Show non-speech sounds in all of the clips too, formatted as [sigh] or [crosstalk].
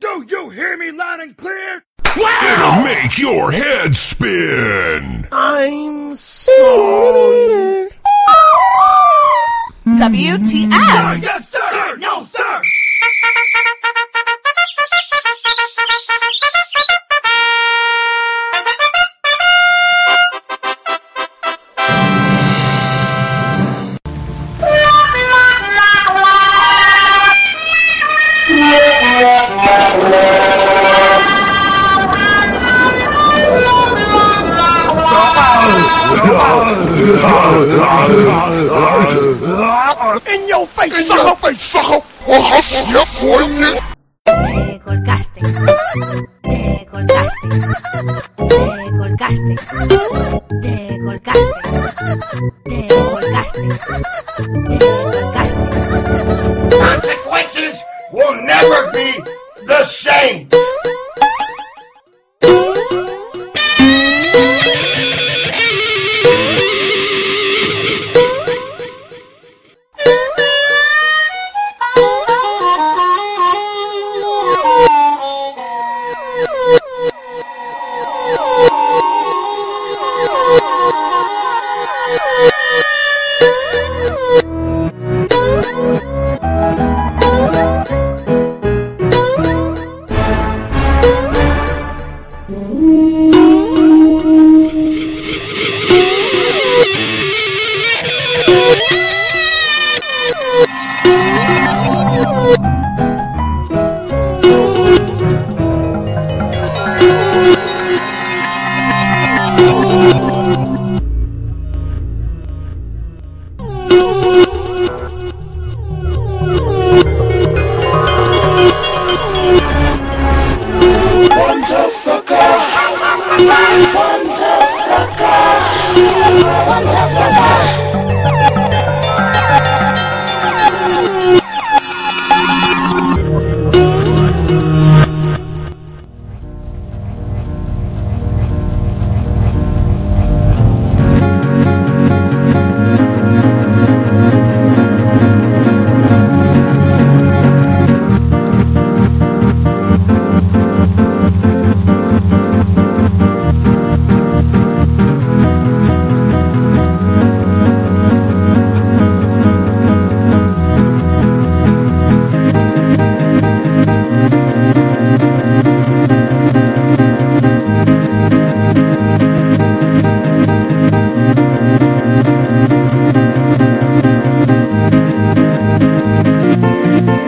Do you hear me loud and clear? It'll make your head spin. I'm [laughs] sorry. WTF? In your face, sucker! face, sucker! Oh, ja, Freunde! Te colgaste. Te colgaste. Te colgaste. Te colgaste. Te colgaste. Te colgaste. consequences will never be the same. Wonder sucker!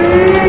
Yeah. [laughs]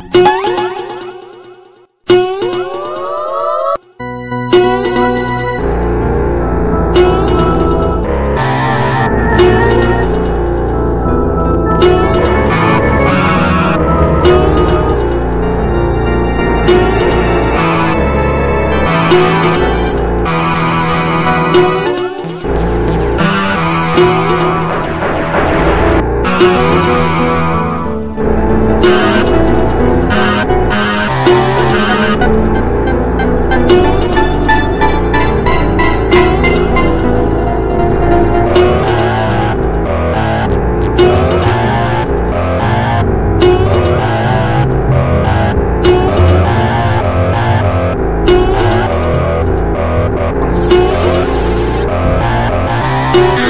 Música do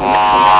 Ah!